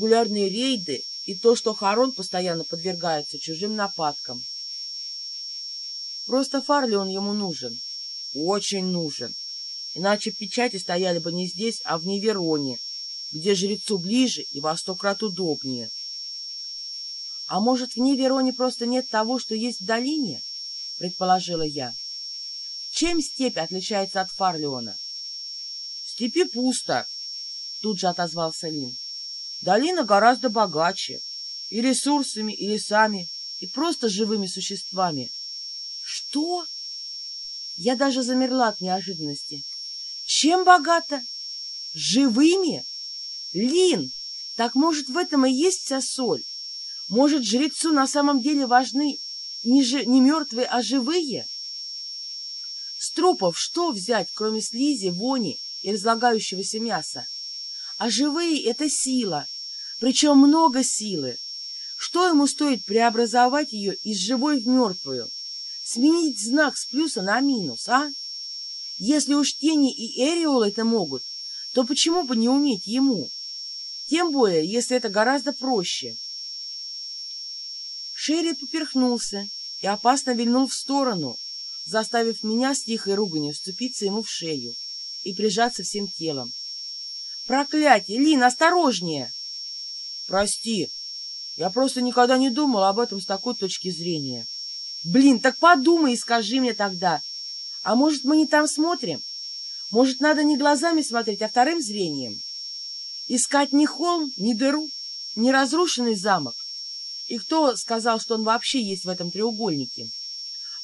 регулярные рейды и то, что Харон постоянно подвергается чужим нападкам. Просто Фарлион ему нужен. Очень нужен. Иначе печати стояли бы не здесь, а в Невероне, где жрецу ближе и во сто крат удобнее. А может, в Невероне просто нет того, что есть в долине? Предположила я. Чем степь отличается от Фарлиона? В степи пусто, тут же отозвался Лин. Долина гораздо богаче и ресурсами, и лесами, и просто живыми существами. Что? Я даже замерла от неожиданности. Чем богата? Живыми? Лин, так может в этом и есть вся соль? Может, жрецу на самом деле важны не, жи, не мертвые, а живые? С трупов что взять, кроме слизи, вони и разлагающегося мяса? А живые — это сила, причем много силы. Что ему стоит преобразовать ее из живой в мертвую? Сменить знак с плюса на минус, а? Если уж тени и Эриол это могут, то почему бы не уметь ему? Тем более, если это гораздо проще. Шерри поперхнулся и опасно вильнул в сторону, заставив меня с тихой руганью вступиться ему в шею и прижаться всем телом. «Проклятие! Лин, осторожнее!» «Прости, я просто никогда не думал об этом с такой точки зрения». «Блин, так подумай и скажи мне тогда. А может, мы не там смотрим? Может, надо не глазами смотреть, а вторым зрением? Искать ни холм, ни дыру, ни разрушенный замок, и кто сказал, что он вообще есть в этом треугольнике?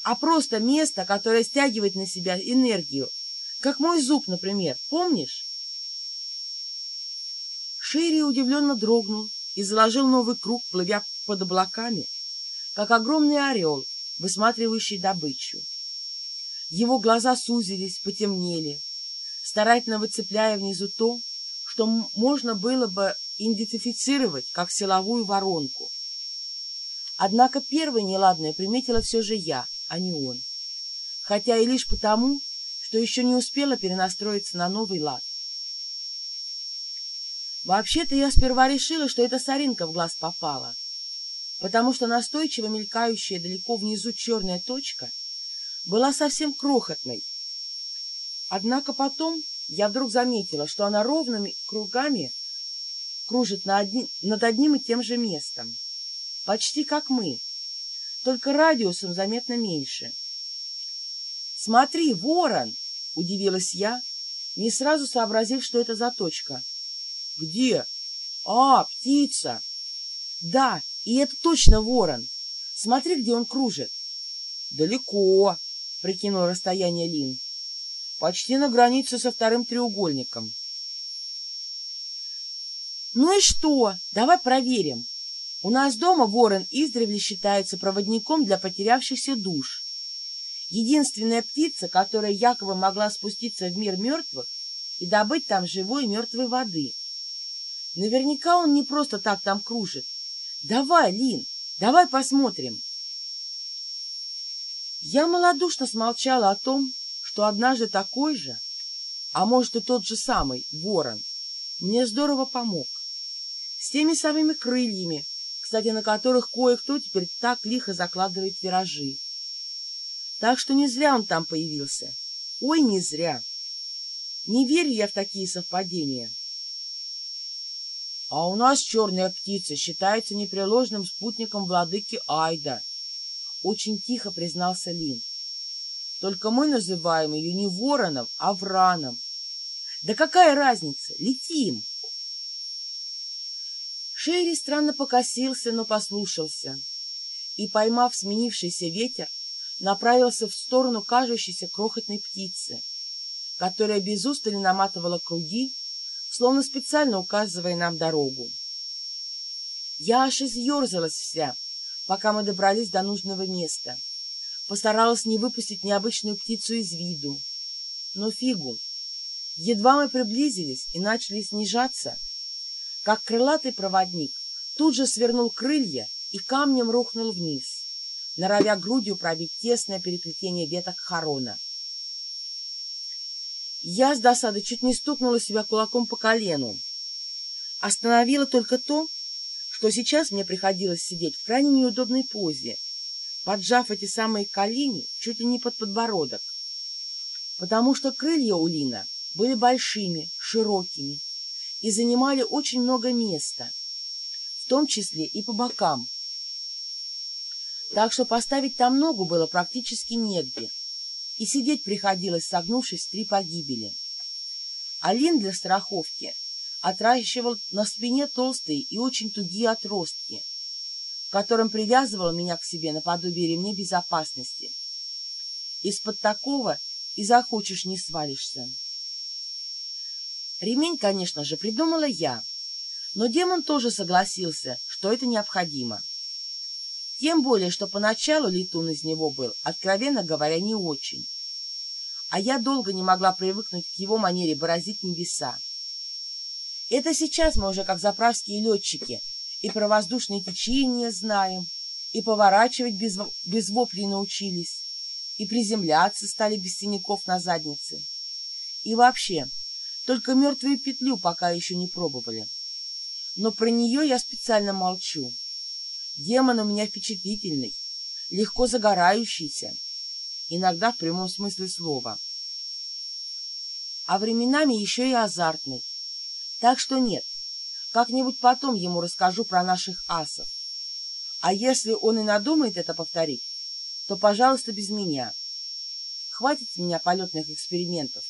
А просто место, которое стягивает на себя энергию. Как мой зуб, например. Помнишь? Шерри удивленно дрогнул и заложил новый круг, плывя под облаками, как огромный орел, высматривающий добычу. Его глаза сузились, потемнели, старательно выцепляя внизу то, что можно было бы идентифицировать как силовую воронку. Однако первое неладное приметила все же я, а не он. Хотя и лишь потому, что еще не успела перенастроиться на новый лад. Вообще-то я сперва решила, что это соринка в глаз попала, потому что настойчиво мелькающая далеко внизу черная точка была совсем крохотной. Однако потом я вдруг заметила, что она ровными кругами кружит над одним и тем же местом почти как мы, только радиусом заметно меньше. «Смотри, ворон!» — удивилась я, не сразу сообразив, что это за точка. «Где?» «А, птица!» «Да, и это точно ворон. Смотри, где он кружит». «Далеко», — прикинул расстояние Лин. «Почти на границе со вторым треугольником». «Ну и что? Давай проверим. У нас дома ворон издревле считается проводником для потерявшихся душ. Единственная птица, которая якобы могла спуститься в мир мертвых и добыть там живой и мертвой воды. Наверняка он не просто так там кружит. Давай, Лин, давай посмотрим. Я малодушно смолчала о том, что однажды такой же, а может и тот же самый, ворон, мне здорово помог. С теми самыми крыльями, кстати, на которых кое-кто теперь так лихо закладывает виражи. Так что не зря он там появился. Ой, не зря. Не верю я в такие совпадения. А у нас черная птица считается непреложным спутником владыки Айда. Очень тихо признался Лин. Только мы называем ее не вороном, а враном. Да какая разница? Летим! Шерри странно покосился, но послушался, и, поймав сменившийся ветер, направился в сторону кажущейся крохотной птицы, которая без устали наматывала круги, словно специально указывая нам дорогу. Я аж изъерзалась вся, пока мы добрались до нужного места. Постаралась не выпустить необычную птицу из виду. Но фигу. Едва мы приблизились и начали снижаться, как крылатый проводник, тут же свернул крылья и камнем рухнул вниз, норовя грудью пробить тесное переплетение веток хорона. Я с досады чуть не стукнула себя кулаком по колену. Остановило только то, что сейчас мне приходилось сидеть в крайне неудобной позе, поджав эти самые колени чуть ли не под подбородок, потому что крылья у Лина были большими, широкими и занимали очень много места, в том числе и по бокам. Так что поставить там ногу было практически негде, и сидеть приходилось, согнувшись три погибели. А Лин для страховки отращивал на спине толстые и очень тугие отростки, которым привязывал меня к себе наподобие ремней безопасности. Из-под такого и захочешь не свалишься. Ремень, конечно же, придумала я, но демон тоже согласился, что это необходимо. Тем более, что поначалу летун из него был, откровенно говоря, не очень. А я долго не могла привыкнуть к его манере бороздить небеса. Это сейчас мы уже как заправские летчики и про воздушные течения знаем, и поворачивать без, без воплей научились, и приземляться стали без синяков на заднице. И вообще, только мертвую петлю пока еще не пробовали. Но про нее я специально молчу. Демон у меня впечатлительный, легко загорающийся, иногда в прямом смысле слова. А временами еще и азартный. Так что нет, как-нибудь потом ему расскажу про наших асов. А если он и надумает это повторить, то, пожалуйста, без меня. Хватит с меня полетных экспериментов.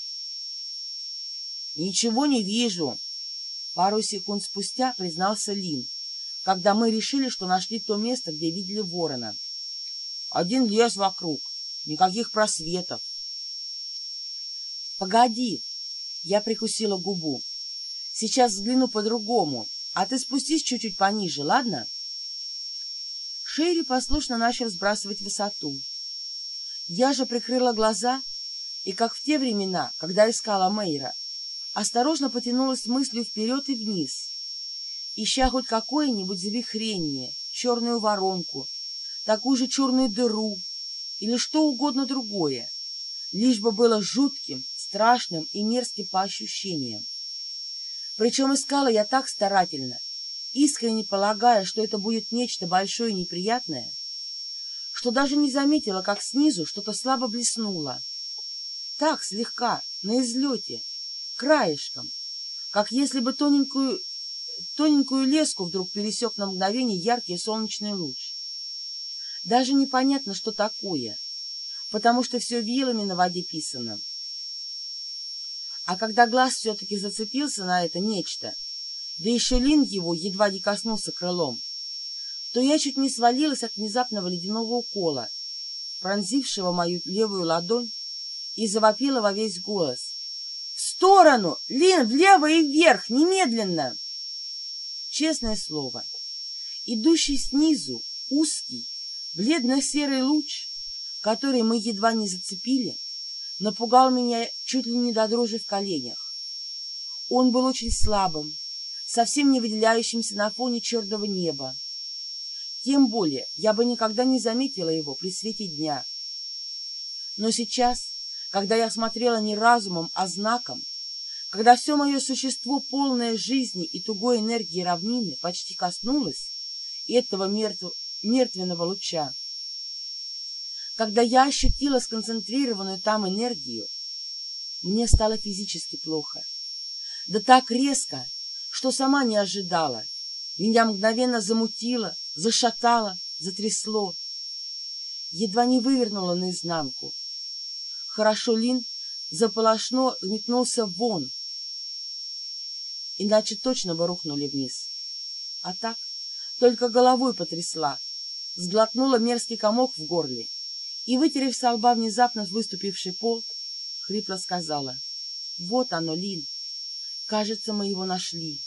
Ничего не вижу. Пару секунд спустя признался Лин, когда мы решили, что нашли то место, где видели ворона. Один лес вокруг, никаких просветов. Погоди, я прикусила губу. Сейчас взгляну по-другому, а ты спустись чуть-чуть пониже, ладно? Шерри послушно начал сбрасывать высоту. Я же прикрыла глаза и, как в те времена, когда искала Мейра, осторожно потянулась мыслью вперед и вниз, ища хоть какое-нибудь завихрение, черную воронку, такую же черную дыру или что угодно другое, лишь бы было жутким, страшным и мерзким по ощущениям. Причем искала я так старательно, искренне полагая, что это будет нечто большое и неприятное, что даже не заметила, как снизу что-то слабо блеснуло. Так, слегка, на излете, краешком, как если бы тоненькую, тоненькую леску вдруг пересек на мгновение яркий солнечный луч. Даже непонятно, что такое, потому что все вилами на воде писано. А когда глаз все-таки зацепился на это нечто, да еще Лин его едва не коснулся крылом, то я чуть не свалилась от внезапного ледяного укола, пронзившего мою левую ладонь, и завопила во весь голос. «В сторону! Лин, влево и вверх! Немедленно!» Честное слово, идущий снизу узкий, бледно-серый луч, который мы едва не зацепили, напугал меня чуть ли не до дрожи в коленях. Он был очень слабым, совсем не выделяющимся на фоне черного неба. Тем более я бы никогда не заметила его при свете дня. Но сейчас, когда я смотрела не разумом, а знаком, когда все мое существо, полное жизни и тугой энергии равнины, почти коснулось этого мертв... мертвенного луча, когда я ощутила сконцентрированную там энергию, мне стало физически плохо. Да так резко, что сама не ожидала. Меня мгновенно замутило, зашатало, затрясло. Едва не вывернуло наизнанку. Хорошо Лин заполошно метнулся вон, иначе точно бы рухнули вниз. А так только головой потрясла, сглотнула мерзкий комок в горле и, вытерев со лба внезапно выступивший пол, хрипло сказала, «Вот оно, Лин, кажется, мы его нашли».